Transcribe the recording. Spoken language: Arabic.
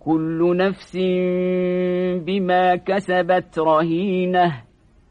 كل نفس بما كسبت رهينة